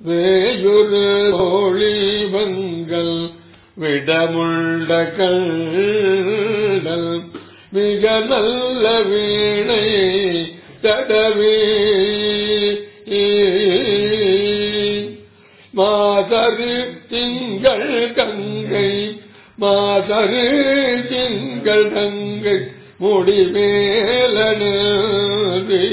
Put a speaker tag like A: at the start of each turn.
A: வேயுரு ஒளிவங்கள் விடமுண்ட கண்டல் மிக நல்ல வீணை தடவே. மாதரு திங்கள் கங்கை மாதரு திங்கள் கங்கை முடிமேலனே